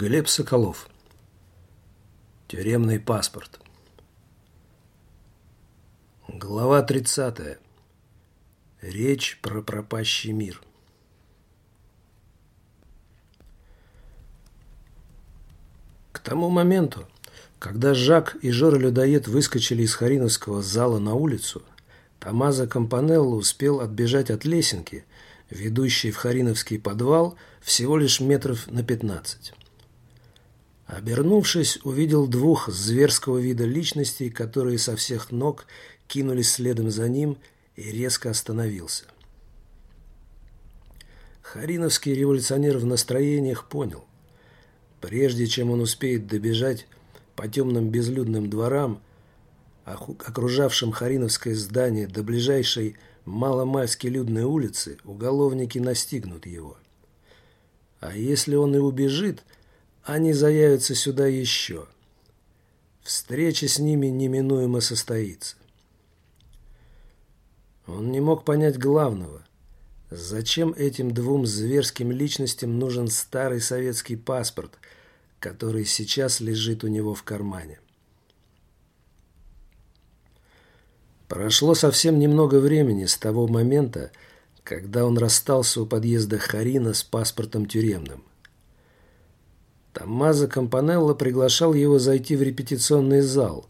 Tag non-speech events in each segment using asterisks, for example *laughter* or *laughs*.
Глеб Соколов. Тюремный паспорт. Глава 30. Речь про пропащий мир. К тому моменту, когда Жак и Жора-людоед выскочили из Хариновского зала на улицу, Томазо Кампанелло успел отбежать от лесенки, ведущей в Хариновский подвал, всего лишь метров на пятнадцать. Обернувшись, увидел двух зверского вида личностей, которые со всех ног кинулись следом за ним и резко остановился. Хариновский революционер в настроениях понял. Прежде чем он успеет добежать по темным безлюдным дворам, окружавшим Хариновское здание до ближайшей маломальски людной улицы, уголовники настигнут его. А если он и убежит – они заявятся сюда еще. Встреча с ними неминуемо состоится. Он не мог понять главного. Зачем этим двум зверским личностям нужен старый советский паспорт, который сейчас лежит у него в кармане? Прошло совсем немного времени с того момента, когда он расстался у подъезда Харина с паспортом тюремным. Томмазо Кампанелло приглашал его зайти в репетиционный зал,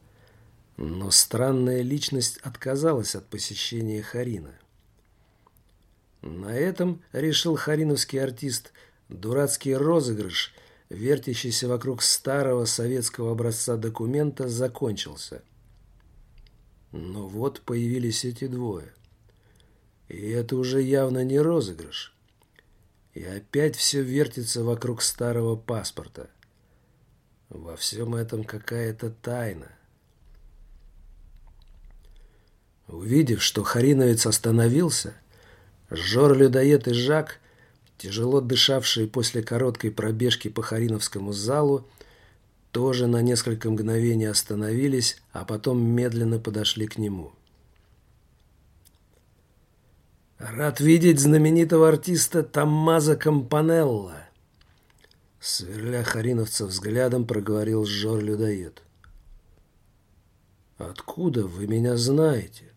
но странная личность отказалась от посещения Харина. На этом, решил хариновский артист, дурацкий розыгрыш, вертящийся вокруг старого советского образца документа, закончился. Но вот появились эти двое. И это уже явно не розыгрыш. И опять все вертится вокруг старого паспорта. Во всем этом какая-то тайна. Увидев, что Хариновец остановился, Жор-людоед и Жак, тяжело дышавшие после короткой пробежки по Хариновскому залу, тоже на несколько мгновений остановились, а потом медленно подошли к нему. «Рад видеть знаменитого артиста Томмазо Кампанелла!» Сверля Хариновца взглядом, проговорил Жор-людоед. «Откуда вы меня знаете?»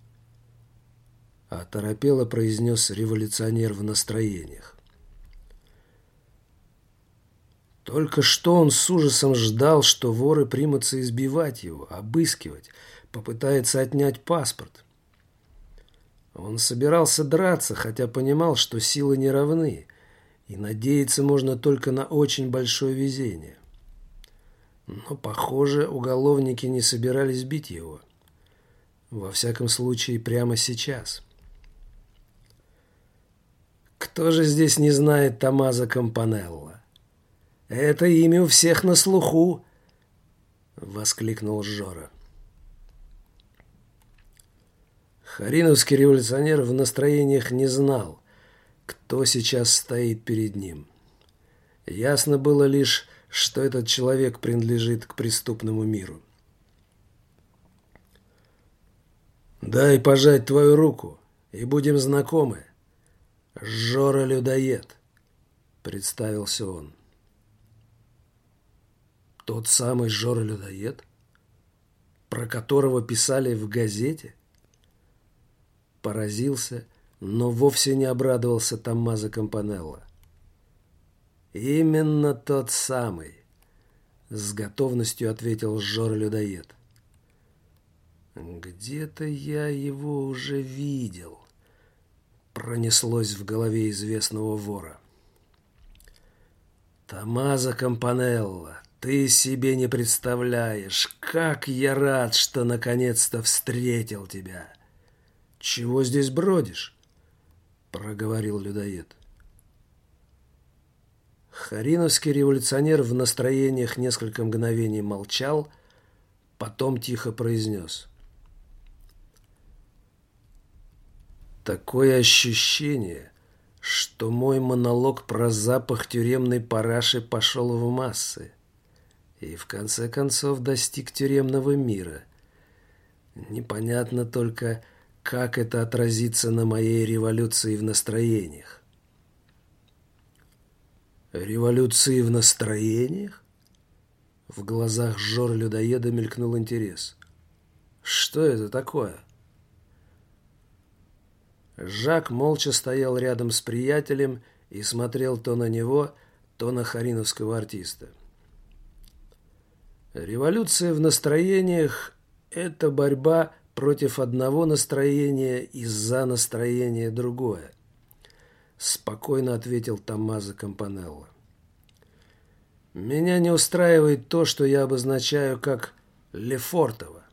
Оторопело произнес революционер в настроениях. Только что он с ужасом ждал, что воры примутся избивать его, обыскивать, попытается отнять паспорт. Он собирался драться, хотя понимал, что силы не равны, и надеяться можно только на очень большое везение. Но, похоже, уголовники не собирались бить его. Во всяком случае, прямо сейчас. Кто же здесь не знает Томазо Кампанелло? Это имя у всех на слуху, воскликнул Жора. Хариновский революционер в настроениях не знал, кто сейчас стоит перед ним. Ясно было лишь, что этот человек принадлежит к преступному миру. «Дай пожать твою руку, и будем знакомы. Жора-людоед», — представился он. Тот самый Жора-людоед, про которого писали в газете — поразился, но вовсе не обрадовался Томмазо Кампанелло. «Именно тот самый», — с готовностью ответил Жор-людоед. «Где-то я его уже видел», — пронеслось в голове известного вора. «Томазо Кампанелло, ты себе не представляешь, как я рад, что наконец-то встретил тебя!» «Чего здесь бродишь?» — проговорил людоед. Хариновский революционер в настроениях несколько мгновений молчал, потом тихо произнес. Такое ощущение, что мой монолог про запах тюремной параши пошел в массы и в конце концов достиг тюремного мира. Непонятно только, как это отразится на моей революции в настроениях? Революции в настроениях? В глазах Жора-людоеда мелькнул интерес. «Что это такое?» Жак молча стоял рядом с приятелем и смотрел то на него, то на хариновского артиста. Революция в настроениях – это борьба против одного настроения и за настроение другое, спокойно ответил Томмазо Кампанелло. Меня не устраивает то, что я обозначаю как Лефортово.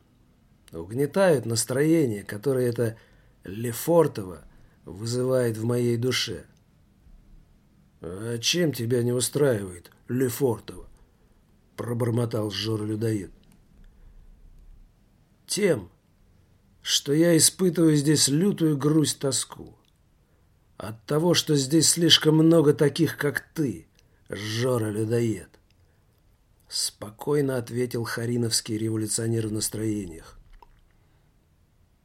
Угнетают настроение, которое это Лефортово вызывает в моей душе. «А чем тебя не устраивает Лефортово?» пробормотал Жор-людоед. «Тем, что я испытываю здесь лютую грусть-тоску. От того, что здесь слишком много таких, как ты, Жора-людоед. Спокойно ответил Хариновский революционер в настроениях.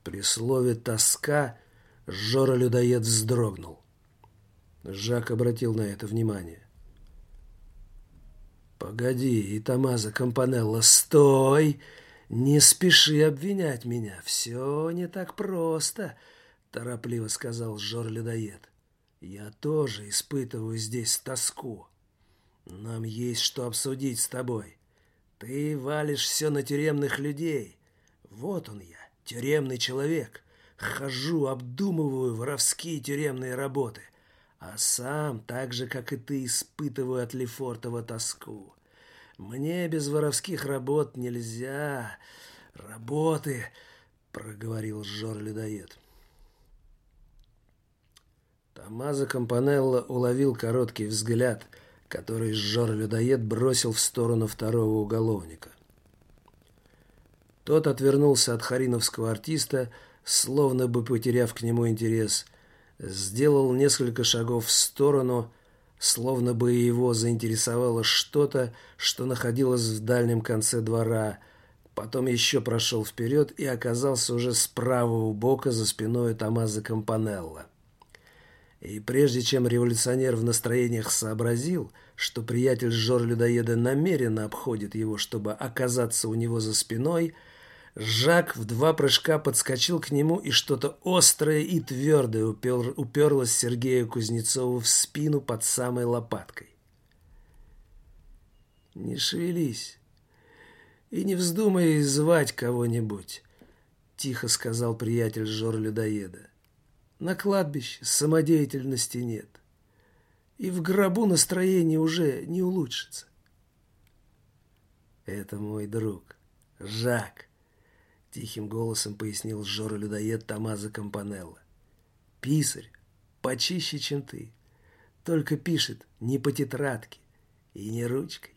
При слове «тоска» Жора-людоед вздрогнул. Жак обратил на это внимание. «Погоди, Итамаза Компанелло, стой! Не спеши обвинять меня, все не так просто», — торопливо сказал Жор-людоед. «Я тоже испытываю здесь тоску. Нам есть что обсудить с тобой. Ты валишь все на тюремных людей. Вот он я, тюремный человек. Хожу, обдумываю воровские тюремные работы. А сам, так же, как и ты, испытываю от Лефортова тоску. Мне без воровских работ нельзя. Работы, проговорил Жор-людоед. Томазо Компанелло уловил короткий взгляд, который Жор-людоед бросил в сторону второго уголовника. Тот отвернулся от хариновского артиста, словно бы потеряв к нему интерес, сделал несколько шагов в сторону, словно бы его заинтересовало что-то, что находилось в дальнем конце двора, потом еще прошел вперед и оказался уже с правого бока за спиной Томазо Кампанелла. И прежде чем революционер в настроениях сообразил, что приятель Жор-людоеда намеренно обходит его, чтобы оказаться у него за спиной, Жак в два прыжка подскочил к нему, и что-то острое и твердое упер, уперлось Сергею Кузнецову в спину под самой лопаткой. «Не шевелись и не вздумай звать кого-нибудь», — тихо сказал приятель Жор-людоеда. «На кладбище самодеятельности нет, и в гробу настроение уже не улучшится». «Это мой друг, Жак», Тихим голосом пояснил Жора-людоед Томазо Кампанелло. Писарь, почище, чем ты. Только пишет не по тетрадке и не ручкой.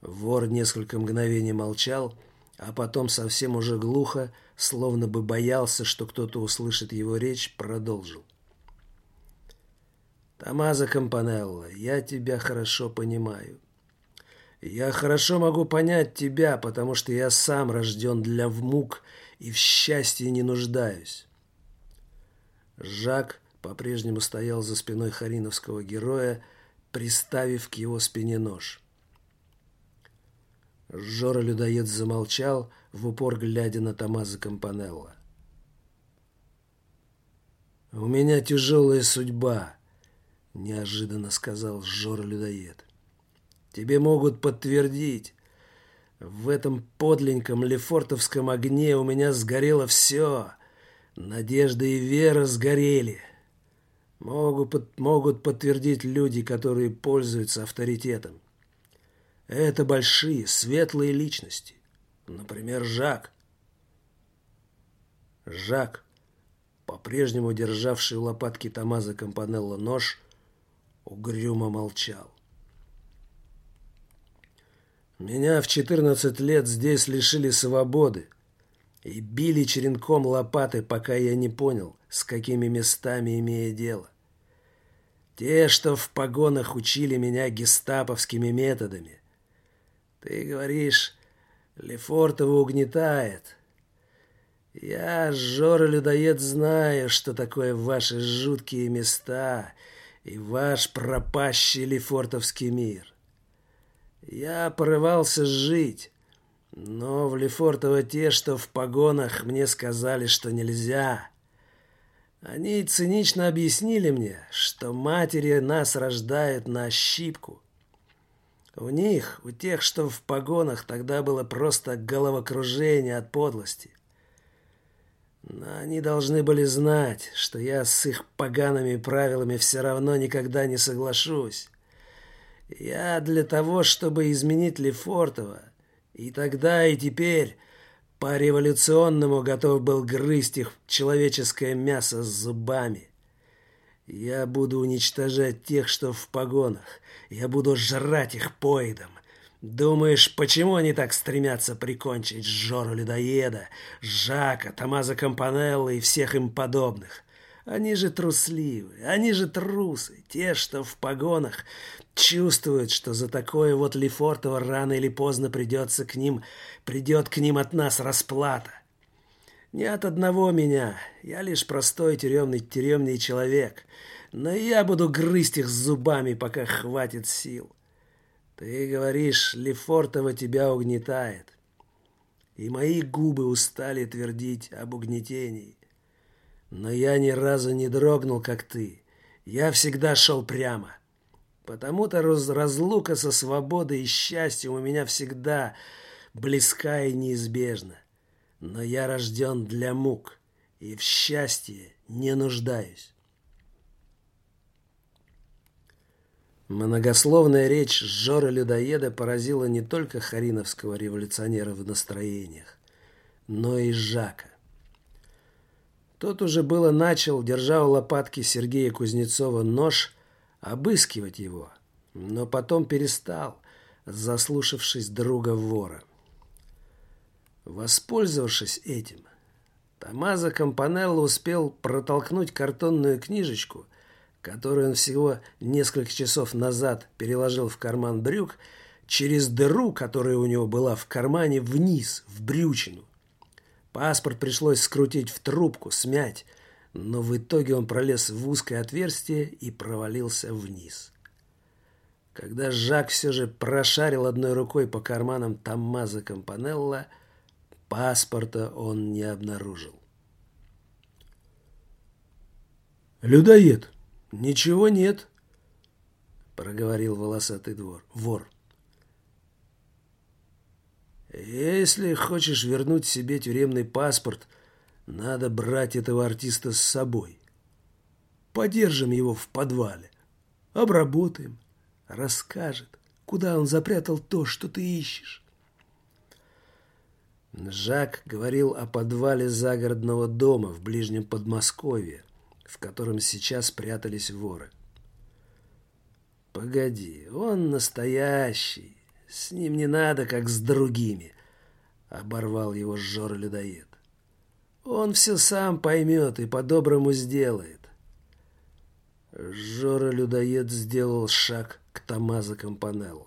Вор несколько мгновений молчал, а потом совсем уже глухо, словно бы боялся, что кто-то услышит его речь, продолжил. «Томазо Кампанелло, я тебя хорошо понимаю. Я хорошо могу понять тебя, потому что я сам рожден для вмук и в счастье не нуждаюсь. Жак по-прежнему стоял за спиной хариновского героя, приставив к его спине нож. Жора-людоед замолчал, в упор глядя на Томазо Кампанелло. «У меня тяжелая судьба», — неожиданно сказал Жора-людоед. Тебе могут подтвердить. В этом подленьком лефортовском огне у меня сгорело все. Надежда и вера сгорели. Могут, могут подтвердить люди, которые пользуются авторитетом. Это большие, светлые личности. Например, Жак. Жак, по-прежнему державший лопатки Томазо Кампанелло нож, угрюмо молчал. Меня в 14 лет здесь лишили свободы и били черенком лопаты, пока я не понял, с какими местами имея дело. Те, что в погонах учили меня гестаповскими методами. Ты говоришь, Лефортово угнетает. Я, Жора-людоед, знаю, что такое ваши жуткие места и ваш пропащий Лефортовский мир. Я порывался жить, но в Лефортово те, что в погонах, мне сказали, что нельзя. Они цинично объяснили мне, что матери нас рождают на ощипку. У них, у тех, что в погонах, тогда было просто головокружение от подлости. Но они должны были знать, что я с их погаными правилами все равно никогда не соглашусь. Я для того, чтобы изменить Лефортово, и тогда, и теперь по-революционному готов был грызть их человеческое мясо с зубами. Я буду уничтожать тех, что в погонах. Я буду жрать их поедом. Думаешь, почему они так стремятся прикончить Жору Людоеда, Жака, Томазо Кампанелло и всех им подобных? Они же трусливы, они же трусы, те, что в погонах, чувствуют, что за такое вот Лефортово рано или поздно придется к ним, придет к ним от нас расплата. Не от одного меня, я лишь простой тюремный тюремный человек, но я буду грызть их зубами, пока хватит сил. Ты говоришь, Лефортово тебя угнетает, и мои губы устали твердить об угнетении. Но я ни разу не дрогнул, как ты. Я всегда шел прямо. Потому-то разлука со свободой и счастьем у меня всегда близка и неизбежна. Но я рожден для мук и в счастье не нуждаюсь. Многословная речь Жора Людоеда поразила не только хариновского революционера в настроениях, но и Жака. Тот уже было начал, держа у лопатки Сергея Кузнецова нож, обыскивать его, но потом перестал, заслушавшись друга вора. Воспользовавшись этим, Томазо Кампанелло успел протолкнуть картонную книжечку, которую он всего несколько часов назад переложил в карман брюк, через дыру, которая у него была в кармане, вниз, в брючину. Паспорт пришлось скрутить в трубку, смять, но в итоге он пролез в узкое отверстие и провалился вниз. Когда Жак все же прошарил одной рукой по карманам Томмазо Кампанелла, паспорта он не обнаружил. «Людоед, ничего нет», — проговорил волосатый двор, вор. Если хочешь вернуть себе тюремный паспорт, надо брать этого артиста с собой. Подержим его в подвале, обработаем, расскажет, куда он запрятал то, что ты ищешь. Жак говорил о подвале загородного дома в ближнем Подмосковье, в котором сейчас прятались воры. «Погоди, он настоящий, с ним не надо, как с другими, — оборвал его Жора-людоед. Он все сам поймет и по-доброму сделает. Жора-людоед сделал шаг к Томазо Кампанелло.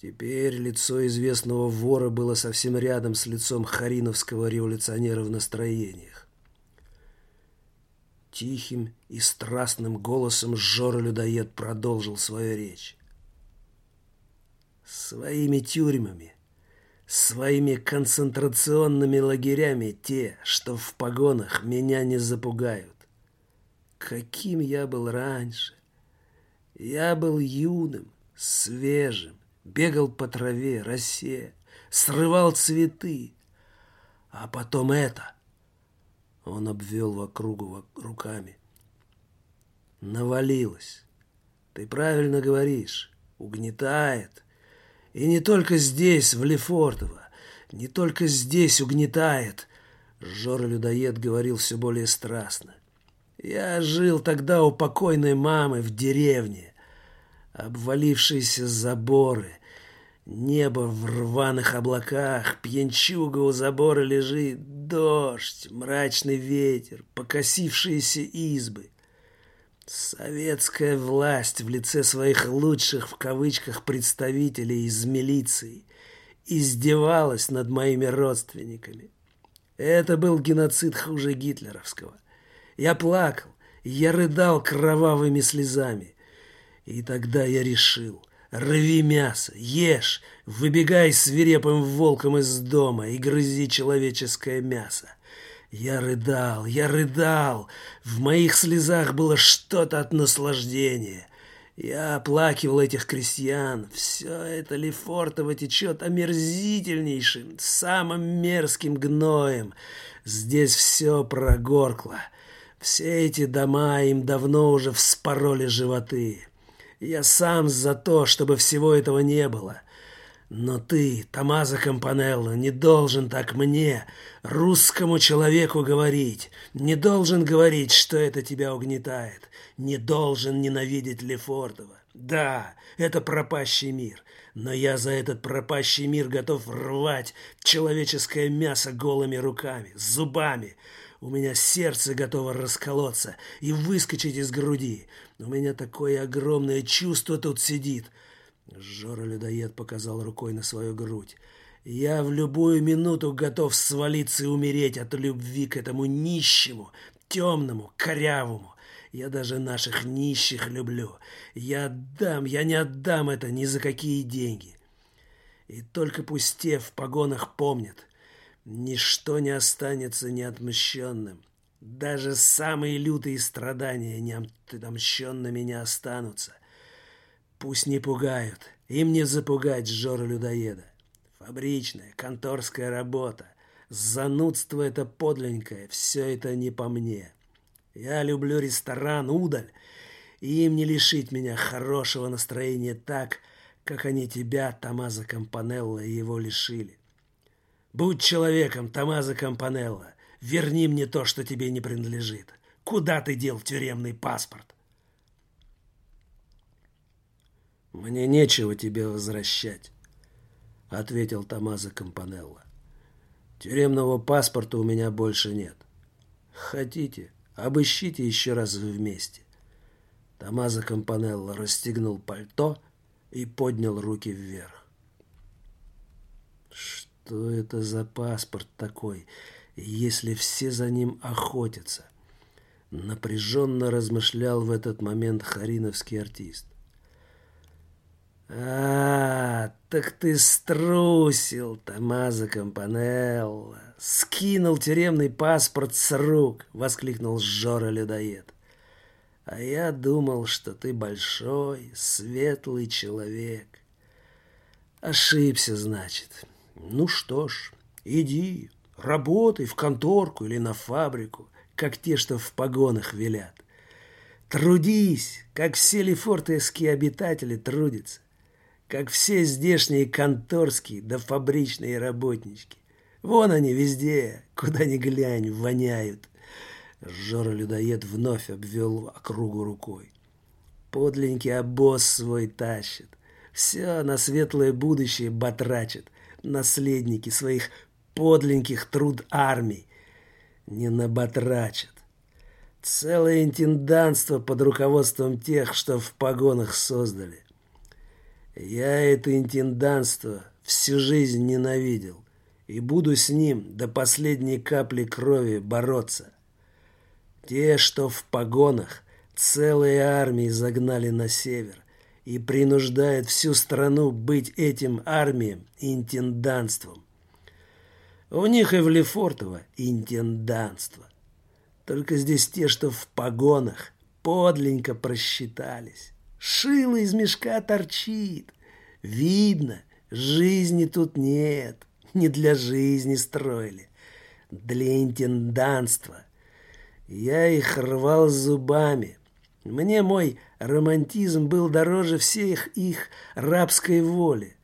Теперь лицо известного вора было совсем рядом с лицом хариновского революционера в настроениях. Тихим и страстным голосом Жора-людоед продолжил свою речь своими тюрьмами, своими концентрационными лагерями те, что в погонах меня не запугают. Каким я был раньше. Я был юным, свежим, бегал по траве, росе, срывал цветы. А потом это... Он обвел вокруг руками. Навалилось. Ты правильно говоришь. Угнетает, и не только здесь, в Лефортово, не только здесь угнетает. Жора-людоед говорил все более страстно. Я жил тогда у покойной мамы в деревне. Обвалившиеся заборы, небо в рваных облаках, пьянчуга у забора лежит, дождь, мрачный ветер, покосившиеся избы. Советская власть в лице своих лучших в кавычках представителей из милиции издевалась над моими родственниками. Это был геноцид хуже гитлеровского. Я плакал, я рыдал кровавыми слезами. И тогда я решил, Рви мясо, ешь, выбегай свирепым волком из дома и грызи человеческое мясо. Я рыдал, я рыдал, в моих слезах было что-то от наслаждения. Я оплакивал этих крестьян. Все это Лефортово течет омерзительнейшим, самым мерзким гноем. Здесь все прогоркло. Все эти дома им давно уже вспороли животы. Я сам за то, чтобы всего этого не было. Но ты, Томазо Кампанелло, не должен так мне, русскому человеку, говорить. Не должен говорить, что это тебя угнетает. Не должен ненавидеть Лефортова. Да, это пропащий мир. Но я за этот пропащий мир готов рвать человеческое мясо голыми руками, зубами, у меня сердце готово расколоться и выскочить из груди. У меня такое огромное чувство тут сидит. Жора-людоед показал рукой на свою грудь. Я в любую минуту готов свалиться и умереть от любви к этому нищему, темному, корявому. Я даже наших нищих люблю. Я отдам, я не отдам это ни за какие деньги. И только пусть те в погонах помнят, Ничто не останется неотмщенным. Даже самые лютые страдания неотмщенными не останутся. Пусть не пугают, им не запугать Жора-людоеда. Фабричная, конторская работа, занудство это подлинное, все это не по мне. Я люблю ресторан, удаль, и им не лишить меня хорошего настроения так, как они тебя, Томазо Кампанелло, его лишили. Будь человеком, Томазо Кампанелло. Верни мне то, что тебе не принадлежит. Куда ты дел тюремный паспорт? Мне нечего тебе возвращать, ответил Томазо Кампанелло. Тюремного паспорта у меня больше нет. Хотите, обыщите еще раз вместе. Томазо Кампанелло расстегнул пальто и поднял руки вверх. Что это за паспорт такой, если все за ним охотятся? Напряженно размышлял в этот момент хариновский артист. «А, так ты струсил, Томазо Кампанелло! Скинул тюремный паспорт с рук!» — воскликнул Жора-людоед. «А я думал, что ты большой, светлый человек. Ошибся, значит. Ну что ж, иди, работай в конторку или на фабрику, как те, что в погонах велят. Трудись, как все лефортовские обитатели трудятся, как все здешние конторские да фабричные работнички. Вон они везде, куда ни глянь, воняют. Жора-людоед вновь обвел округу рукой. Подленький обоз свой тащит. Все на светлое будущее батрачит наследники своих подленьких труд армий не наботрачат. Целое интенданство под руководством тех, что в погонах создали. Я это интенданство всю жизнь ненавидел и буду с ним до последней капли крови бороться. Те, что в погонах, целые армии загнали на север и принуждает всю страну быть этим армием интендантством. У них и в Лефортово интендантство. Только здесь те, что в погонах, подленько просчитались. Шило из мешка торчит. Видно, жизни тут нет. Не для жизни строили. Для интендантства. Я их рвал зубами. Мне мой романтизм был дороже всех их рабской воли.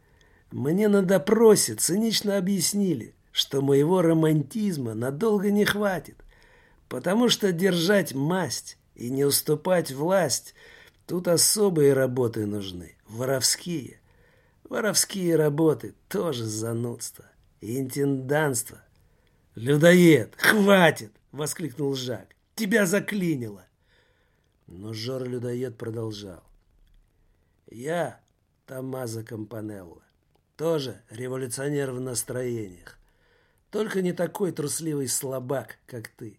Мне на допросе цинично объяснили, что моего романтизма надолго не хватит, потому что держать масть и не уступать власть тут особые работы нужны, воровские. Воровские работы тоже занудство, интенданство. «Людоед, хватит!» — воскликнул Жак. «Тебя заклинило!» Но Жор-людоед продолжал. «Я Томазо Кампанелло, тоже революционер в настроениях, только не такой трусливый слабак, как ты.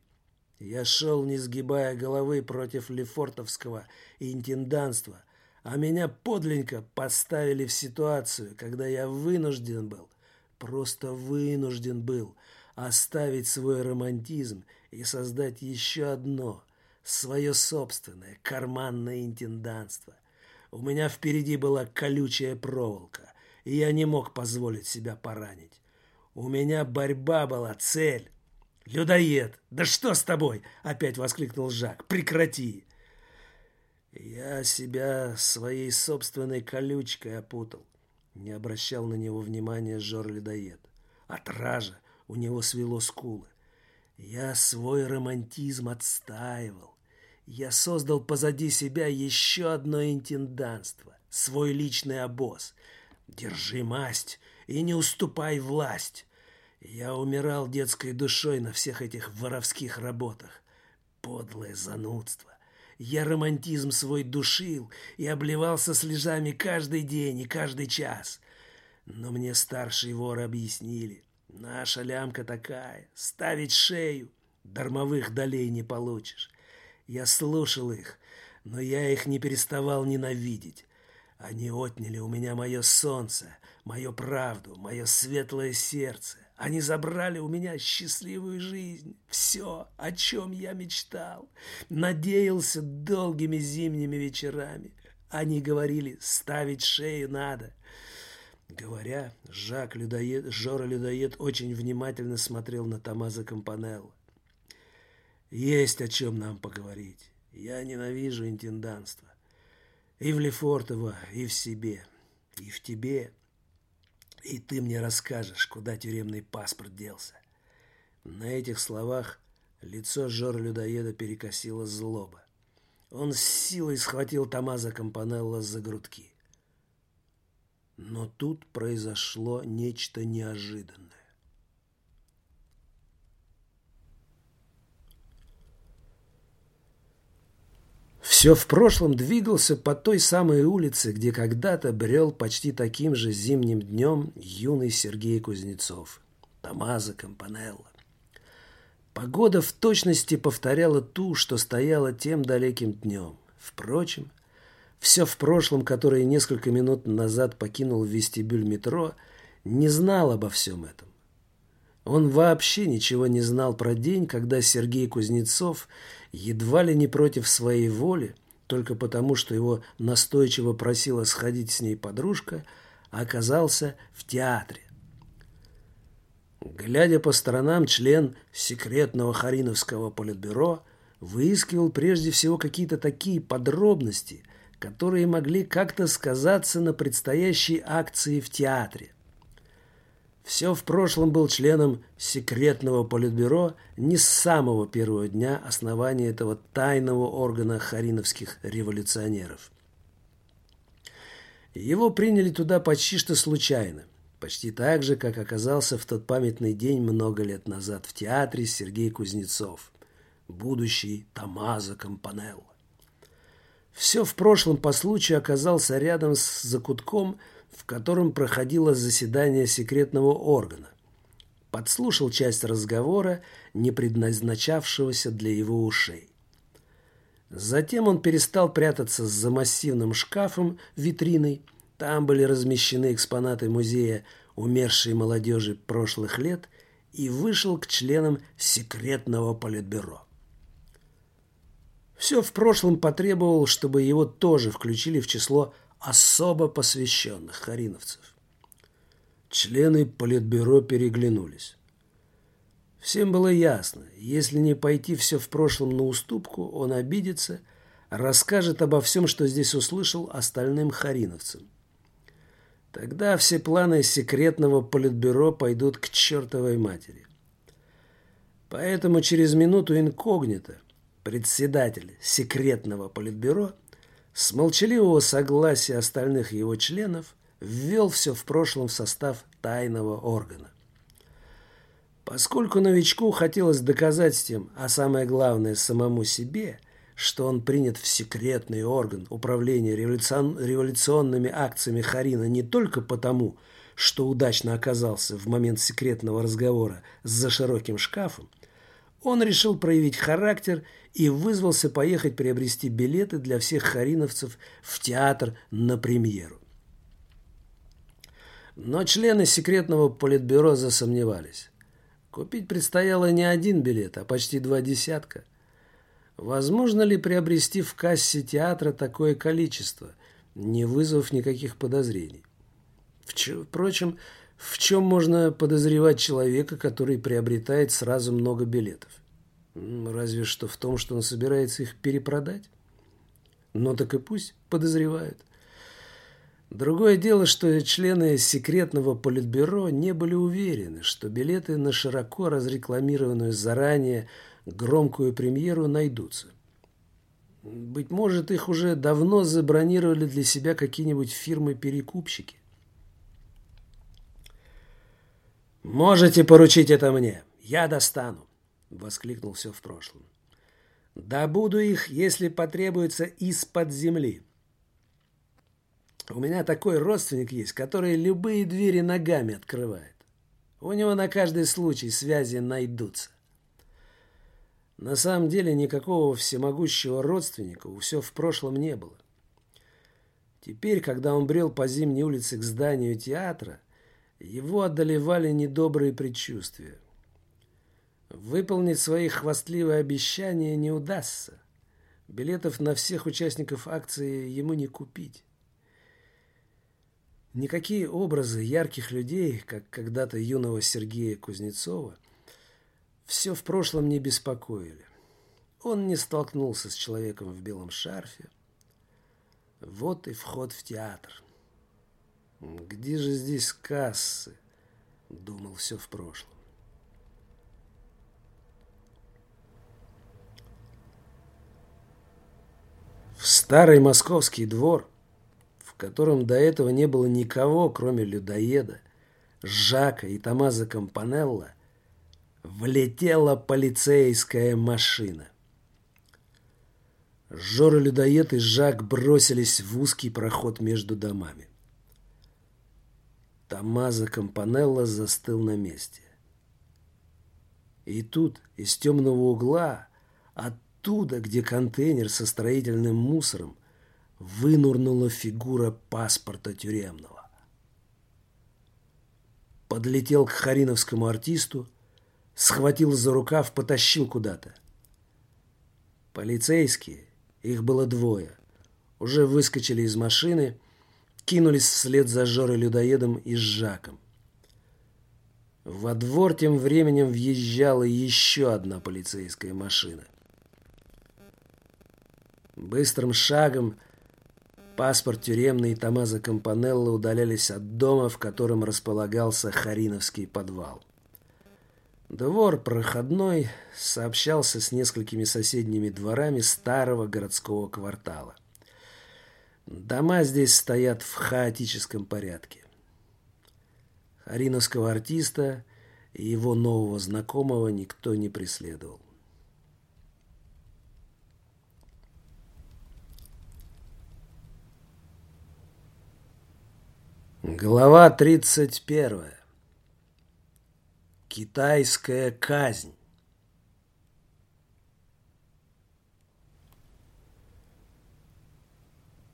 Я шел, не сгибая головы против лефортовского интенданства, а меня подленько поставили в ситуацию, когда я вынужден был, просто вынужден был оставить свой романтизм и создать еще одно, свое собственное карманное интендантство. У меня впереди была колючая проволока, и я не мог позволить себя поранить. У меня борьба была, цель. «Людоед! Да что с тобой?» — опять воскликнул Жак. «Прекрати!» Я себя своей собственной колючкой опутал. Не обращал на него внимания Жор-людоед. От ража у него свело скулы. Я свой романтизм отстаивал. Я создал позади себя еще одно интенданство, свой личный обоз. Держи масть и не уступай власть. Я умирал детской душой на всех этих воровских работах. Подлое занудство. Я романтизм свой душил и обливался слезами каждый день и каждый час. Но мне старшие воры объяснили. Наша лямка такая. Ставить шею. Дармовых долей не получишь. Я слушал их, но я их не переставал ненавидеть. Они отняли у меня мое солнце, мою правду, мое светлое сердце. Они забрали у меня счастливую жизнь, все, о чем я мечтал, надеялся долгими зимними вечерами. Они говорили, ставить шею надо. Говоря, Жак Людоед, Жора Людоед очень внимательно смотрел на Томазо Компанелло. Есть о чем нам поговорить. Я ненавижу интенданство. И в Лефортово, и в себе, и в тебе. И ты мне расскажешь, куда тюремный паспорт делся. На этих словах лицо Жора-людоеда перекосило злоба. Он с силой схватил Томазо Компанелло за грудки. Но тут произошло нечто неожиданное. Все в прошлом двигался по той самой улице, где когда-то брел почти таким же зимним днем юный Сергей Кузнецов, Томазо Компанелло. Погода в точности повторяла ту, что стояла тем далеким днем. Впрочем, все в прошлом, которое несколько минут назад покинул вестибюль метро, не знал обо всем этом. Он вообще ничего не знал про день, когда Сергей Кузнецов едва ли не против своей воли, только потому, что его настойчиво просила сходить с ней подружка, оказался в театре. Глядя по сторонам, член секретного Хариновского политбюро выискивал прежде всего какие-то такие подробности, которые могли как-то сказаться на предстоящей акции в театре. Все в прошлом был членом секретного политбюро не с самого первого дня основания этого тайного органа хариновских революционеров. Его приняли туда почти что случайно, почти так же, как оказался в тот памятный день много лет назад в театре Сергей Кузнецов, будущий Томазо Компанелло. Все в прошлом по случаю оказался рядом с закутком – в котором проходило заседание секретного органа. Подслушал часть разговора, не предназначавшегося для его ушей. Затем он перестал прятаться за массивным шкафом, витриной. Там были размещены экспонаты музея умершей молодежи прошлых лет и вышел к членам секретного политбюро. Все в прошлом потребовал, чтобы его тоже включили в число особо посвященных хариновцев. Члены политбюро переглянулись. Всем было ясно, если не пойти все в прошлом на уступку, он обидится, расскажет обо всем, что здесь услышал остальным хариновцам. Тогда все планы секретного политбюро пойдут к чертовой матери. Поэтому через минуту инкогнито председатель секретного политбюро – с молчаливого согласия остальных его членов ввел все в прошлом в состав тайного органа. Поскольку новичку хотелось доказать тем, а самое главное самому себе, что он принят в секретный орган управления революцион... революционными акциями Харина не только потому, что удачно оказался в момент секретного разговора за широким шкафом, он решил проявить характер и вызвался поехать приобрести билеты для всех хариновцев в театр на премьеру. Но члены секретного политбюро засомневались. Купить предстояло не один билет, а почти два десятка. Возможно ли приобрести в кассе театра такое количество, не вызвав никаких подозрений? Впрочем, в чем можно подозревать человека, который приобретает сразу много билетов? Разве что в том, что он собирается их перепродать. Но так и пусть подозревают. Другое дело, что члены секретного политбюро не были уверены, что билеты на широко разрекламированную заранее громкую премьеру найдутся. Быть может, их уже давно забронировали для себя какие-нибудь фирмы-перекупщики. «Можете поручить это мне. Я достану», — воскликнул все в прошлом. «Добуду их, если потребуется, из-под земли. У меня такой родственник есть, который любые двери ногами открывает. У него на каждый случай связи найдутся. На самом деле никакого всемогущего родственника у все в прошлом не было. Теперь, когда он брел по зимней улице к зданию театра, его одолевали недобрые предчувствия. Выполнить свои хвастливые обещания не удастся. Билетов на всех участников акции ему не купить. Никакие образы ярких людей, как когда-то юного Сергея Кузнецова, все в прошлом не беспокоили. Он не столкнулся с человеком в белом шарфе. Вот и вход в театр. Где же здесь кассы? Думал все в прошлом. В старый московский двор, в котором до этого не было никого, кроме людоеда, Жака и Томазо Кампанелла, влетела полицейская машина. Жора-людоед и Жак бросились в узкий проход между домами. Томазо Кампанелло застыл на месте. И тут из темного угла, оттуда, где контейнер со строительным мусором, вынурнула фигура паспорта тюремного. Подлетел к хариновскому артисту, схватил за рукав, потащил куда-то. Полицейские, их было двое, уже выскочили из машины кинулись вслед за Жорой-людоедом и Жаком. Во двор тем временем въезжала еще одна полицейская машина. Быстрым шагом паспорт тюремный и Томазо Кампанелло удалялись от дома, в котором располагался Хариновский подвал. Двор проходной сообщался с несколькими соседними дворами старого городского квартала. Дома здесь стоят в хаотическом порядке. Хариновского артиста и его нового знакомого никто не преследовал. Глава 31. Китайская казнь.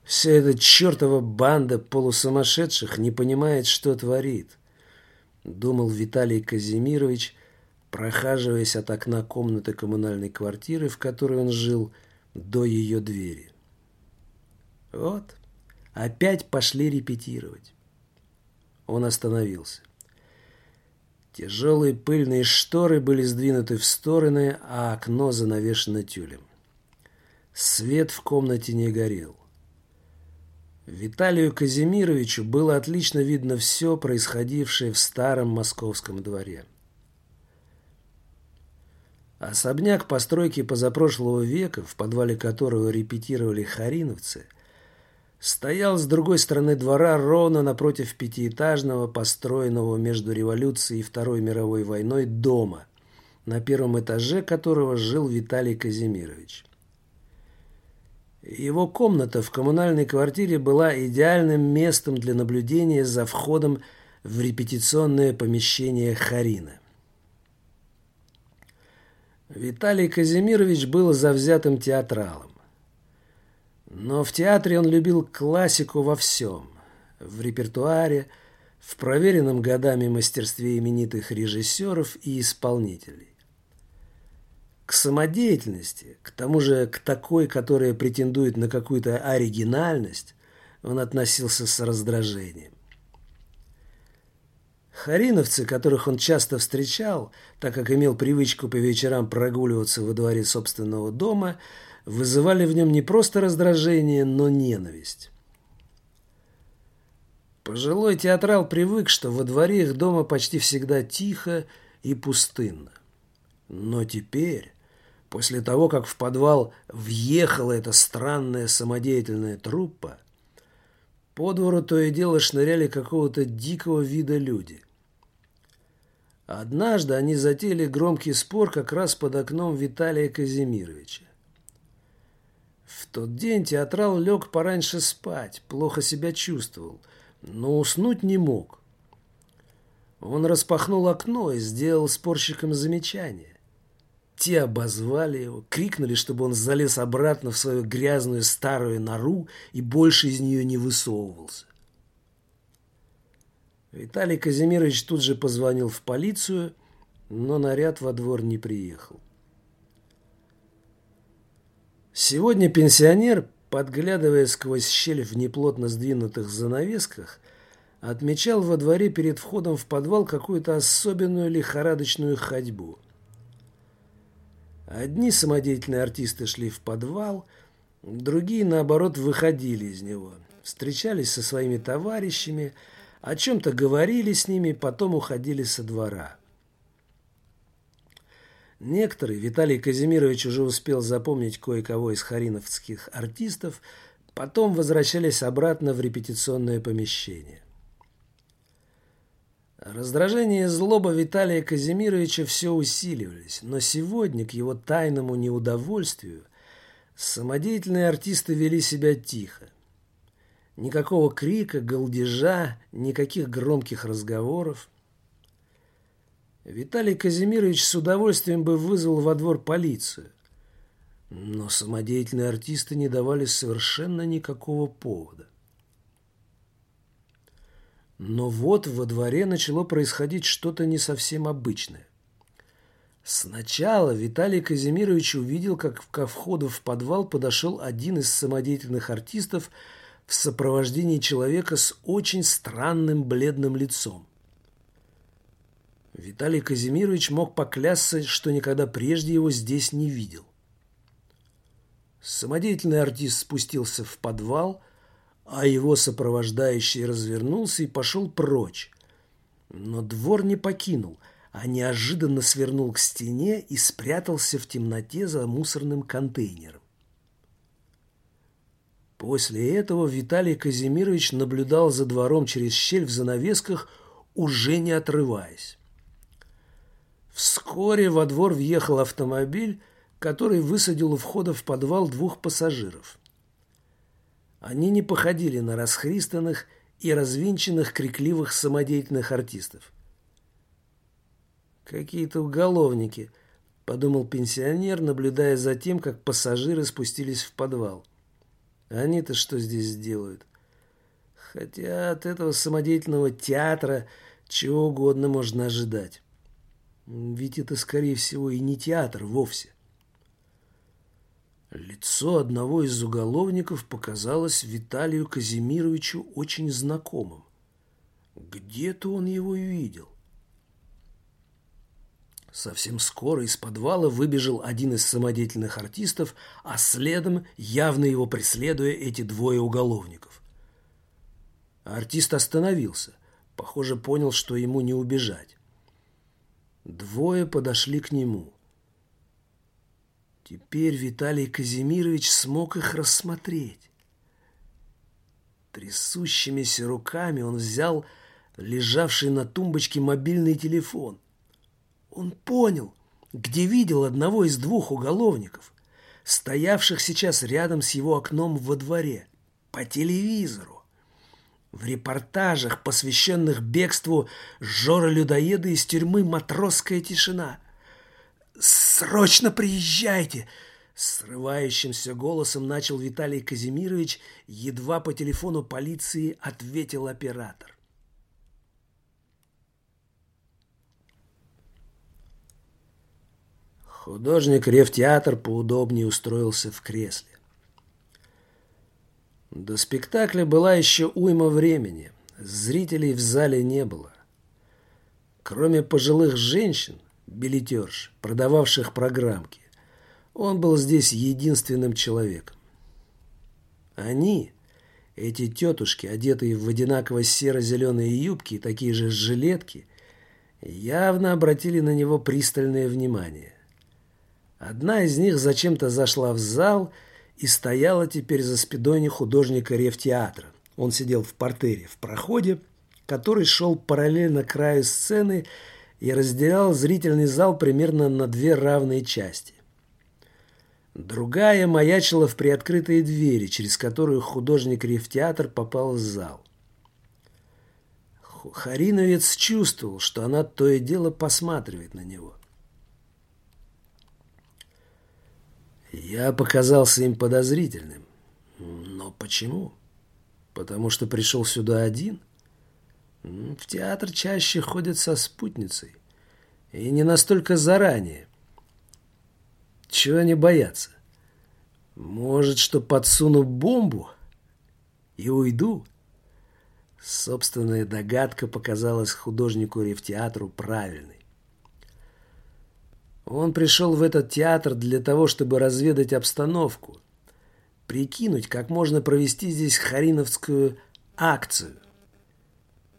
Вся эта чертова банда полусумасшедших не понимает, что творит, думал Виталий Казимирович, прохаживаясь от окна комнаты коммунальной квартиры, в которой он жил, до ее двери. Вот, опять пошли репетировать. Он остановился. Тяжелые пыльные шторы были сдвинуты в стороны, а окно занавешено тюлем. Свет в комнате не горел. Виталию Казимировичу было отлично видно все происходившее в старом московском дворе. Особняк постройки позапрошлого века, в подвале которого репетировали хариновцы, стоял с другой стороны двора ровно напротив пятиэтажного, построенного между революцией и Второй мировой войной дома, на первом этаже которого жил Виталий Казимирович. Его комната в коммунальной квартире была идеальным местом для наблюдения за входом в репетиционное помещение Харина. Виталий Казимирович был завзятым театралом. Но в театре он любил классику во всем. В репертуаре, в проверенном годами мастерстве именитых режиссеров и исполнителей. К самодеятельности, к тому же к такой, которая претендует на какую-то оригинальность, он относился с раздражением. Хариновцы, которых он часто встречал, так как имел привычку по вечерам прогуливаться во дворе собственного дома, вызывали в нем не просто раздражение, но ненависть. Пожилой театрал привык, что во дворе их дома почти всегда тихо и пустынно. Но теперь, после того, как в подвал въехала эта странная самодеятельная труппа, по двору то и дело шныряли какого-то дикого вида люди. Однажды они затеяли громкий спор как раз под окном Виталия Казимировича. В тот день театрал лег пораньше спать, плохо себя чувствовал, но уснуть не мог. Он распахнул окно и сделал спорщикам замечание. Те обозвали его, крикнули, чтобы он залез обратно в свою грязную старую нору и больше из нее не высовывался. Виталий Казимирович тут же позвонил в полицию, но наряд во двор не приехал. Сегодня пенсионер, подглядывая сквозь щель в неплотно сдвинутых занавесках, отмечал во дворе перед входом в подвал какую-то особенную лихорадочную ходьбу. Одни самодеятельные артисты шли в подвал, другие, наоборот, выходили из него, встречались со своими товарищами – о чем-то говорили с ними, потом уходили со двора. Некоторые, Виталий Казимирович уже успел запомнить кое-кого из хариновских артистов, потом возвращались обратно в репетиционное помещение. Раздражение и злоба Виталия Казимировича все усиливались, но сегодня, к его тайному неудовольствию, самодеятельные артисты вели себя тихо. Никакого крика, галдежа, никаких громких разговоров. Виталий Казимирович с удовольствием бы вызвал во двор полицию. Но самодеятельные артисты не давали совершенно никакого повода. Но вот во дворе начало происходить что-то не совсем обычное. Сначала Виталий Казимирович увидел, как ко входу в подвал подошел один из самодеятельных артистов – в сопровождении человека с очень странным бледным лицом. Виталий Казимирович мог поклясться, что никогда прежде его здесь не видел. Самодеятельный артист спустился в подвал, а его сопровождающий развернулся и пошел прочь. Но двор не покинул, а неожиданно свернул к стене и спрятался в темноте за мусорным контейнером. После этого Виталий Казимирович наблюдал за двором через щель в занавесках, уже не отрываясь. Вскоре во двор въехал автомобиль, который высадил у входа в подвал двух пассажиров. Они не походили на расхристанных и развинченных крикливых самодеятельных артистов. «Какие-то уголовники», — подумал пенсионер, наблюдая за тем, как пассажиры спустились в подвал. — они-то что здесь делают? Хотя от этого самодеятельного театра чего угодно можно ожидать. Ведь это, скорее всего, и не театр вовсе. Лицо одного из уголовников показалось Виталию Казимировичу очень знакомым. Где-то он его видел. Совсем скоро из подвала выбежал один из самодеятельных артистов, а следом, явно его преследуя, эти двое уголовников. Артист остановился. Похоже, понял, что ему не убежать. Двое подошли к нему. Теперь Виталий Казимирович смог их рассмотреть. Трясущимися руками он взял лежавший на тумбочке мобильный телефон. Он понял, где видел одного из двух уголовников, стоявших сейчас рядом с его окном во дворе, по телевизору. В репортажах, посвященных бегству Жора-людоеда из тюрьмы «Матросская тишина». Срочно приезжайте!» Срывающимся голосом начал Виталий Казимирович, едва по телефону полиции ответил оператор. Художник Ревтеатр поудобнее устроился в кресле. До спектакля была еще уйма времени. Зрителей в зале не было. Кроме пожилых женщин, билетерш, продававших программки, он был здесь единственным человеком. Они, эти тетушки, одетые в одинаково серо-зеленые юбки и такие же жилетки, явно обратили на него пристальное внимание. Одна из них зачем-то зашла в зал и стояла теперь за спидони художника ревтеатра. Он сидел в портере в проходе, который шел параллельно краю сцены и разделял зрительный зал примерно на две равные части. Другая маячила в приоткрытые двери, через которую художник Ревтеатр попал в зал. Хариновец чувствовал, что она то и дело посматривает на него. Я показался им подозрительным. Но почему? Потому что пришел сюда один? В театр чаще ходят со спутницей. И не настолько заранее. Чего они боятся? Может, что подсуну бомбу и уйду? Собственная догадка показалась художнику рефтеатру правильной. Он пришел в этот театр для того, чтобы разведать обстановку, прикинуть, как можно провести здесь хариновскую акцию.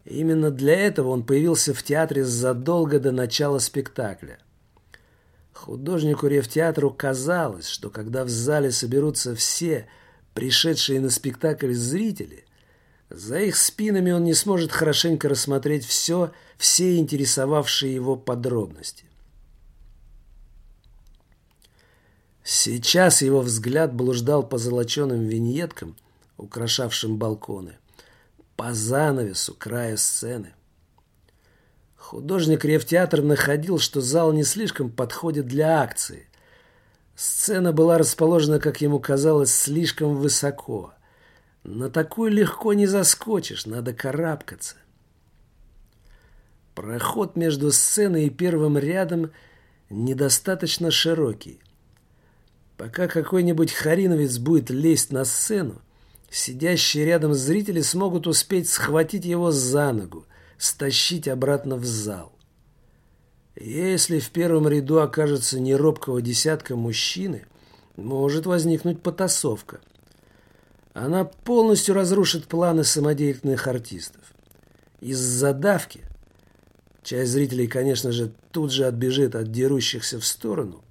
Именно для этого он появился в театре задолго до начала спектакля. Художнику Ревтеатру казалось, что когда в зале соберутся все пришедшие на спектакль зрители, за их спинами он не сможет хорошенько рассмотреть все, все интересовавшие его подробности. Сейчас его взгляд блуждал по золоченым виньеткам, украшавшим балконы, по занавесу края сцены. Художник Ревтеатр находил, что зал не слишком подходит для акции. Сцена была расположена, как ему казалось, слишком высоко. На такую легко не заскочишь, надо карабкаться. Проход между сценой и первым рядом недостаточно широкий. Пока какой-нибудь хариновец будет лезть на сцену, сидящие рядом зрители смогут успеть схватить его за ногу, стащить обратно в зал. Если в первом ряду окажется неробкого десятка мужчины, может возникнуть потасовка. Она полностью разрушит планы самодеятельных артистов. Из-за давки часть зрителей, конечно же, тут же отбежит от дерущихся в сторону.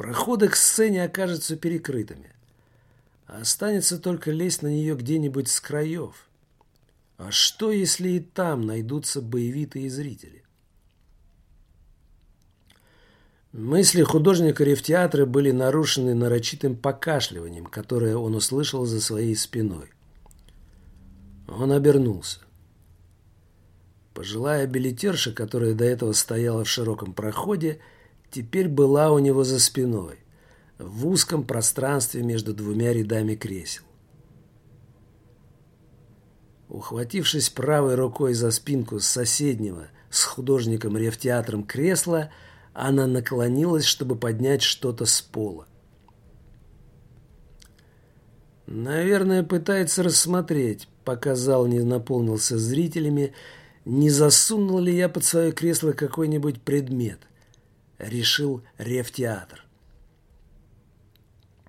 Проходы к сцене окажутся перекрытыми. Останется только лезть на нее где-нибудь с краев – а что, если и там найдутся боевитые зрители? Мысли художника рефтеатра были нарушены нарочитым покашливанием, которое он услышал за своей спиной. Он обернулся. Пожилая билетерша, которая до этого стояла в широком проходе, теперь была у него за спиной, в узком пространстве между двумя рядами кресел. Ухватившись правой рукой за спинку соседнего с художником рефтеатром кресла, она наклонилась, чтобы поднять что-то с пола. Наверное, пытается рассмотреть, пока зал не наполнился зрителями, не засунул ли я под свое кресло какой-нибудь предмет. Решил рефтеатр.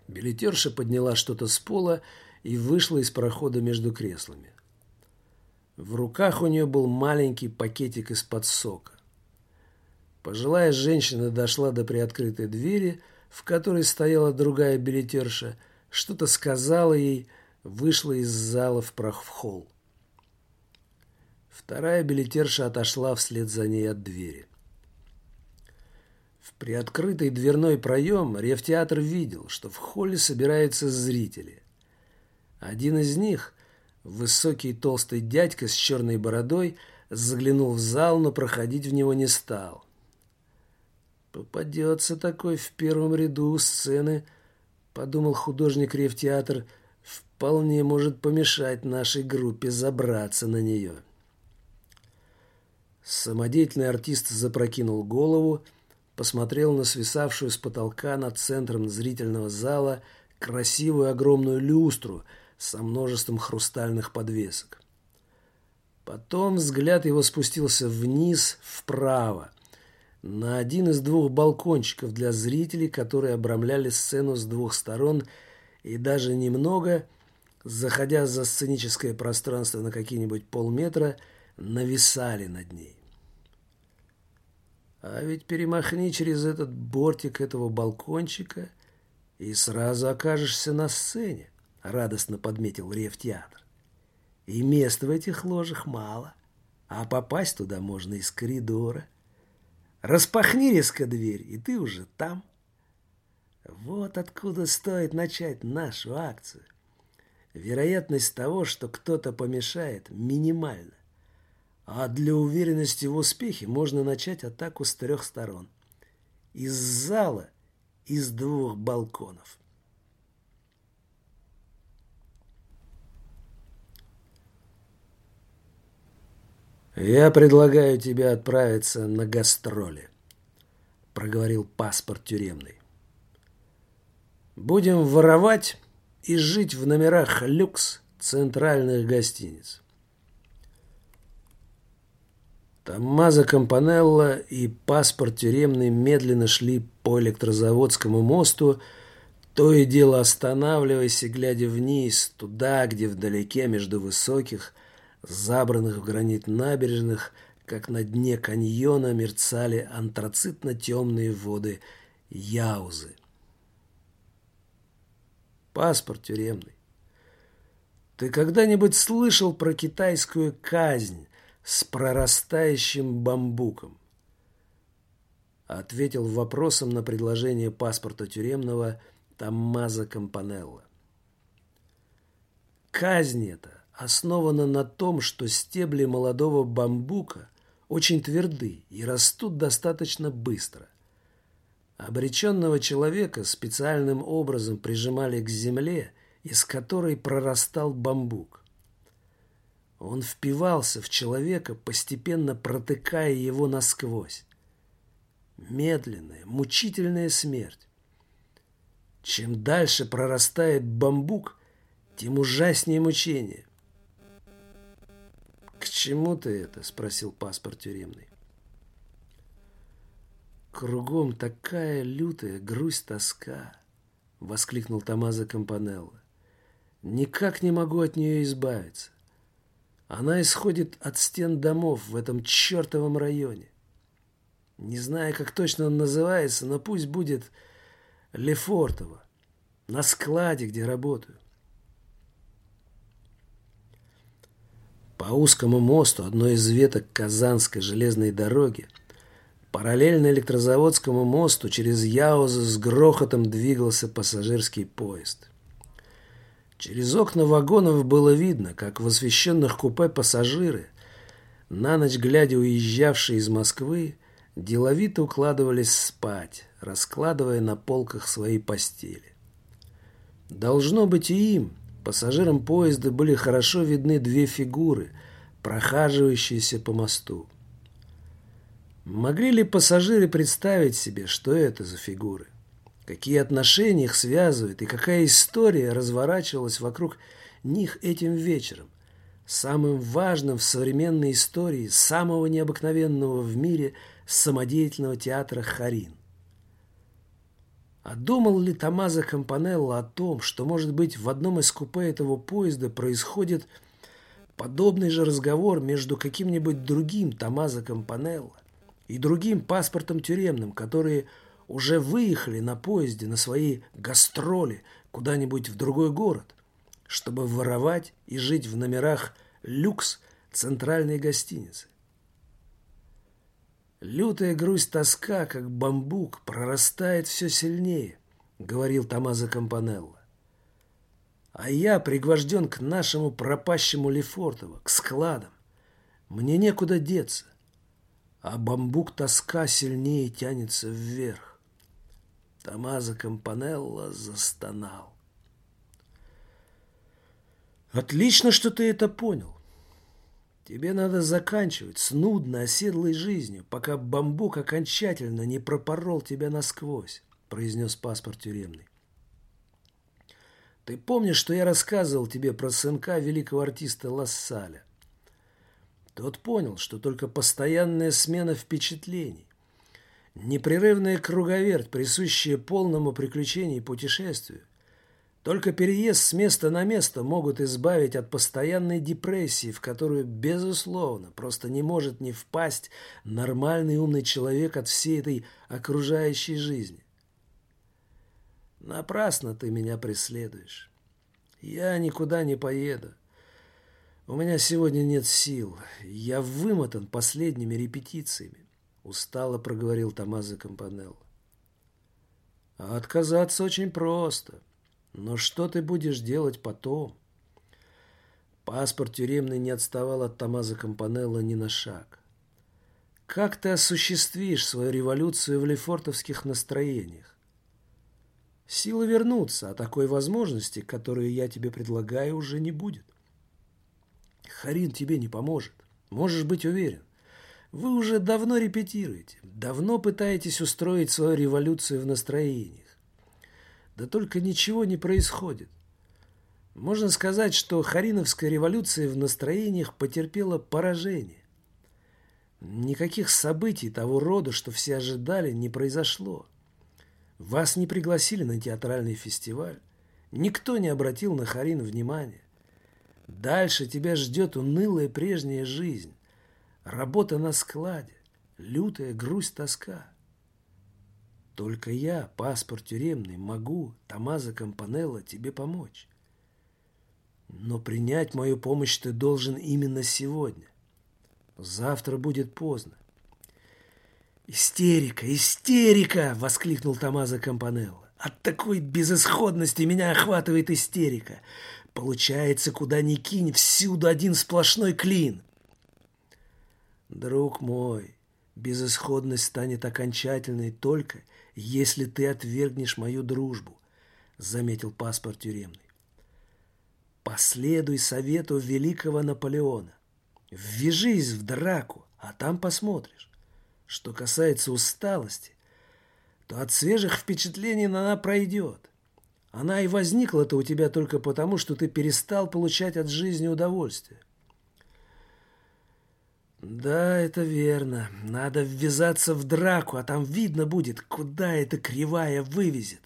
Билетерша подняла что-то с пола и вышла из прохода между креслами. В руках у нее был маленький пакетик из-под сока. Пожилая женщина дошла до приоткрытой двери, в которой стояла другая билетерша, что-то сказала ей, вышла из зала в прах холл. Вторая билетерша отошла вслед за ней от двери. В приоткрытый дверной проем рефтеатр видел, что в холле собираются зрители. Один из них, Высокий толстый дядька с черной бородой заглянул в зал, но проходить в него не стал. Попадется такой в первом ряду сцены, подумал художник Ревтеатр, вполне может помешать нашей группе забраться на нее. Самодеятельный артист запрокинул голову, посмотрел на свисавшую с потолка над центром зрительного зала красивую огромную люстру со множеством хрустальных подвесок. Потом взгляд его спустился вниз, вправо, на один из двух балкончиков для зрителей, которые обрамляли сцену с двух сторон и даже немного, заходя за сценическое пространство на какие-нибудь полметра, нависали над ней. А ведь перемахни через этот бортик этого балкончика и сразу окажешься на сцене, радостно подметил Ревтеатр. И мест в этих ложах мало, а попасть туда можно из коридора. Распахни резко дверь, и ты уже там. Вот откуда стоит начать нашу акцию. Вероятность того, что кто-то помешает, минимальна. А для уверенности в успехе можно начать атаку с трех сторон. Из зала, из двух балконов. «Я предлагаю тебе отправиться на гастроли», — проговорил паспорт тюремный. «Будем воровать и жить в номерах люкс центральных гостиниц». Томмазо Кампанелло и паспорт тюремный медленно шли по электрозаводскому мосту, то и дело останавливаясь и глядя вниз, туда, где вдалеке между высоких, забранных в гранит набережных, как на дне каньона мерцали антрацитно-темные воды Яузы. Паспорт тюремный. Ты когда-нибудь слышал про китайскую казнь с прорастающим бамбуком? Ответил вопросом на предложение паспорта тюремного Томмазо Кампанелло. Казнь эта основана на том, что стебли молодого бамбука очень тверды и растут достаточно быстро. Обреченного человека специальным образом прижимали к земле, из которой прорастал бамбук. Он впивался в человека, постепенно протыкая его насквозь. Медленная, мучительная смерть. Чем дальше прорастает бамбук, тем ужаснее мучение. «К чему ты это?» – спросил паспорт тюремный. «Кругом такая лютая грусть, тоска!» – воскликнул Томазо Кампанелло. «Никак не могу от нее избавиться. Она исходит от стен домов в этом чертовом районе. Не знаю, как точно он называется, но пусть будет Лефортово, на складе, где работаю. По узкому мосту одной из веток Казанской железной дороги параллельно электрозаводскому мосту через Яузу с грохотом двигался пассажирский поезд. Через окна вагонов было видно, как в освещенных купе пассажиры, на ночь глядя уезжавшие из Москвы, деловито укладывались спать, раскладывая на полках свои постели. Должно быть и им, Пассажирам поезда были хорошо видны две фигуры, прохаживающиеся по мосту. Могли ли пассажиры представить себе, что это за фигуры? Какие отношения их связывают и какая история разворачивалась вокруг них этим вечером? Самым важным в современной истории самого необыкновенного в мире самодеятельного театра «Харин». А думал ли Томазо Кампанелло о том, что, может быть, в одном из купе этого поезда происходит подобный же разговор между каким-нибудь другим Томазо Кампанелло и другим паспортом тюремным, которые уже выехали на поезде на свои гастроли куда-нибудь в другой город, чтобы воровать и жить в номерах люкс центральной гостиницы. Лютая грусть-тоска, как бамбук, прорастает все сильнее, говорил Томазо Кампанелло. А я пригвожден к нашему пропащему Лефортово, к складам. Мне некуда деться. а бамбук тоска сильнее тянется вверх. Томазо Кампанелло застонал. Отлично, что ты это понял. Тебе надо заканчивать с нудной оседлой жизнью, пока бамбук окончательно не пропорол тебя насквозь, произнес паспорт тюремный. Ты помнишь, что я рассказывал тебе про сынка великого артиста Лассаля? Тот понял, что только постоянная смена впечатлений, непрерывная круговерть, присущая полному приключению и путешествию, только переезд с места на место могут избавить от постоянной депрессии, в которую, безусловно, просто не может не впасть нормальный умный человек от всей этой окружающей жизни. Напрасно ты меня преследуешь. Я никуда не поеду. У меня сегодня нет сил. Я вымотан последними репетициями. Устало проговорил Томазо Кампанелло. А отказаться очень просто – но что ты будешь делать потом? Паспорт тюремный не отставал от Томазо Кампанелло ни на шаг. Как ты осуществишь свою революцию в лефортовских настроениях? Силы вернуться, а такой возможности, которую я тебе предлагаю, уже не будет. Харин тебе не поможет. Можешь быть уверен. Вы уже давно репетируете, давно пытаетесь устроить свою революцию в настроениях. Да только ничего не происходит. Можно сказать, что Хариновская революция в настроениях потерпела поражение. Никаких событий того рода, что все ожидали, не произошло. Вас не пригласили на театральный фестиваль. Никто не обратил на Харин внимания. Дальше тебя ждет унылая прежняя жизнь. Работа на складе, лютая грусть, тоска. Только я, паспорт тюремный, могу, Томазо Кампанелло, тебе помочь. Но принять мою помощь ты должен именно сегодня. Завтра будет поздно. «Истерика! Истерика!» — воскликнул Томазо Кампанелло. «От такой безысходности меня охватывает истерика. Получается, куда ни кинь, всюду один сплошной клин». «Друг мой, безысходность станет окончательной только, если ты отвергнешь мою дружбу», — заметил паспорт тюремный. «Последуй совету великого Наполеона. Ввяжись в драку, а там посмотришь. Что касается усталости, то от свежих впечатлений она пройдет. Она и возникла-то у тебя только потому, что ты перестал получать от жизни удовольствие. «Да, это верно. Надо ввязаться в драку, а там видно будет, куда эта кривая вывезет.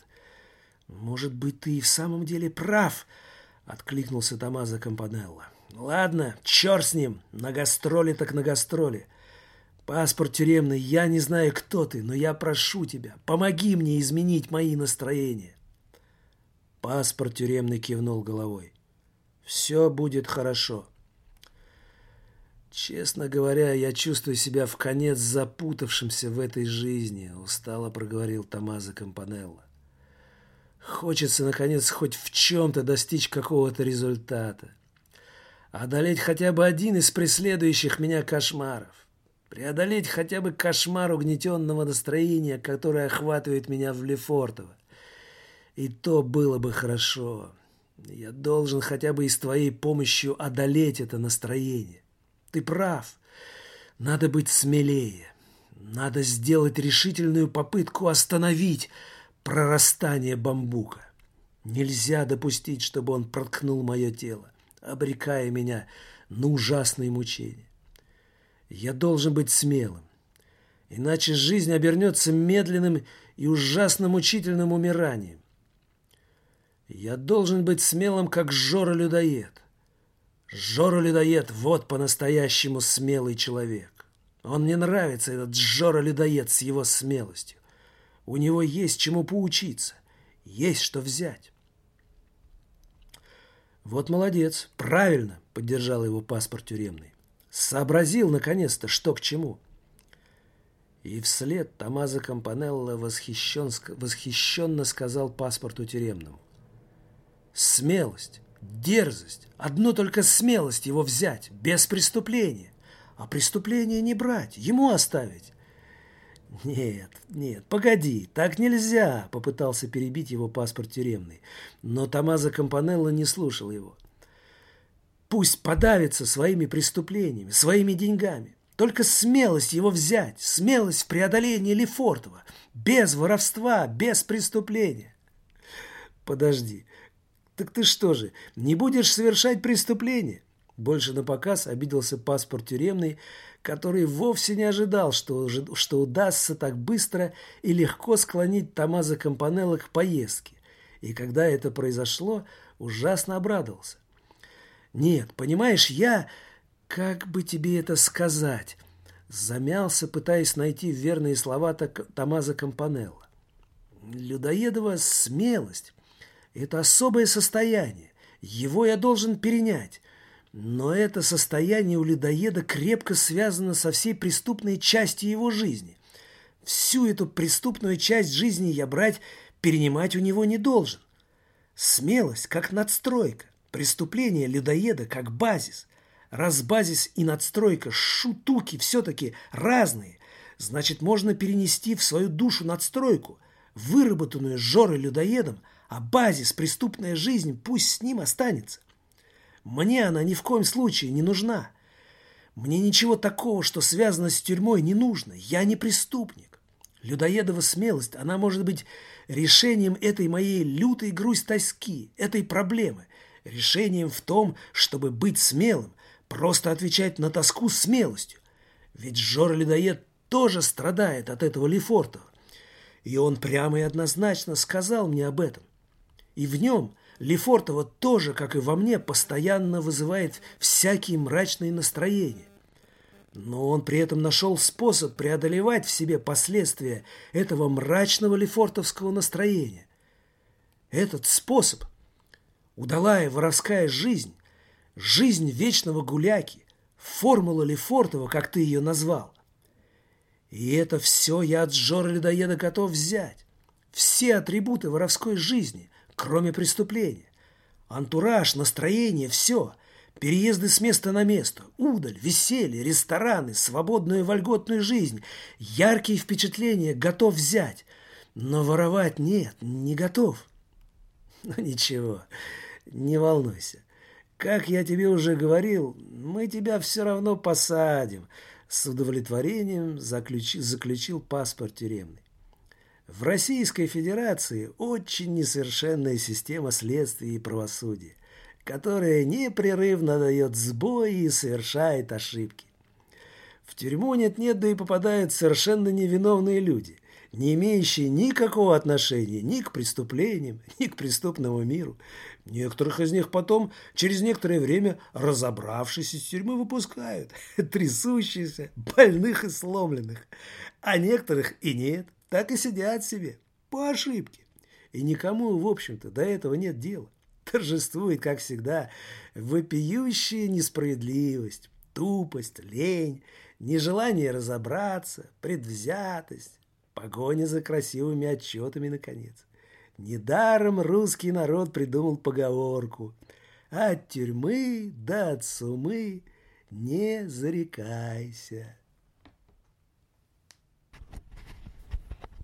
Может быть, ты и в самом деле прав», — откликнулся Томазо Кампанелло. «Ладно, черт с ним. На гастроли так на гастроли. Паспорт тюремный, я не знаю, кто ты, но я прошу тебя, помоги мне изменить мои настроения». Паспорт тюремный кивнул головой. «Все будет хорошо». «Честно говоря, я чувствую себя в конец запутавшимся в этой жизни», — устало проговорил Томазо Кампанелло. «Хочется, наконец, хоть в чем-то достичь какого-то результата. Одолеть хотя бы один из преследующих меня кошмаров. Преодолеть хотя бы кошмар угнетенного настроения, которое охватывает меня в Лефортово. И то было бы хорошо. Я должен хотя бы и с твоей помощью одолеть это настроение. Ты прав. Надо быть смелее. Надо сделать решительную попытку остановить прорастание бамбука. Нельзя допустить, чтобы он проткнул мое тело, обрекая меня на ужасные мучения. Я должен быть смелым, иначе жизнь обернется медленным и ужасно мучительным умиранием. Я должен быть смелым, как Жора-людоед. Жора-людоед – вот по-настоящему смелый человек. Он мне нравится, этот Жора-людоед с его смелостью. У него есть чему поучиться, есть что взять. Вот молодец, правильно, поддержал его паспорт тюремный. Сообразил, наконец-то, что к чему. И вслед Томазо Кампанелло восхищен, восхищенно сказал паспорту тюремному. Смелость Дерзость, одну только смелость его взять, без преступления. а преступление не брать, ему оставить. «Нет, нет, погоди, так нельзя!» – попытался перебить его паспорт тюремный. Но Томазо Кампанелло не слушал его. «Пусть подавится своими преступлениями, своими деньгами. Только смелость его взять, смелость в преодолении Лефортова, без воровства, без преступления». «Подожди, так ты что же, не будешь совершать преступление?» Больше на показ обиделся паспорт тюремный, который вовсе не ожидал, что, что удастся так быстро и легко склонить Томазо Кампанелло к поездке. И когда это произошло, ужасно обрадовался. «Нет, понимаешь, я... Как бы тебе это сказать?» Замялся, пытаясь найти верные слова Томазо Кампанелло. «Людоедова смелость. Это особое состояние. Его я должен перенять. Но это состояние у людоеда крепко связано со всей преступной частью его жизни. Всю эту преступную часть жизни я брать, перенимать у него не должен. Смелость как надстройка, преступление людоеда как базис. Раз базис и надстройка, шутуки все-таки разные, значит, можно перенести в свою душу надстройку, выработанную Жорой людоедом, а базис, преступная жизнь, пусть с ним останется. Мне она ни в коем случае не нужна. Мне ничего такого, что связано с тюрьмой, не нужно. Я не преступник. Людоедова смелость, она может быть решением этой моей лютой грусть тоски, этой проблемы. Решением в том, чтобы быть смелым, просто отвечать на тоску смелостью. Ведь Жора-людоед тоже страдает от этого Лефортова. И он прямо и однозначно сказал мне об этом. И в нем – Лефортова тоже, как и во мне, постоянно вызывает всякие мрачные настроения. Но он при этом нашел способ преодолевать в себе последствия этого мрачного лефортовского настроения. Этот способ – удалая воровская жизнь, жизнь вечного гуляки, формула Лефортова, как ты ее назвал. И это все я от Жора Ледоеда готов взять. Все атрибуты воровской жизни, кроме преступления. Антураж, настроение, все. Переезды с места на место, удаль, веселье, рестораны, свободную вольготную жизнь. Яркие впечатления готов взять. Но воровать нет, не готов. Ну ничего, не волнуйся. Как я тебе уже говорил, мы тебя все равно посадим. С удовлетворением заключил, заключил паспорт тюремный. В Российской Федерации очень несовершенная система следствия и правосудия, которая непрерывно дает сбои и совершает ошибки. В тюрьму нет-нет, да и попадают совершенно невиновные люди, не имеющие никакого отношения ни к преступлениям, *laughs* ни к преступному миру. Некоторых из них потом, через некоторое время, разобравшись из тюрьмы, выпускают, *laughs* трясущихся, больных и сломленных, а некоторых и нет так и сидят себе, по ошибке. И никому, в общем-то, до этого нет дела. Торжествует, как всегда, вопиющая несправедливость, тупость, лень, нежелание разобраться, предвзятость, погоня за красивыми отчетами, наконец. Недаром русский народ придумал поговорку «От тюрьмы до от сумы не зарекайся».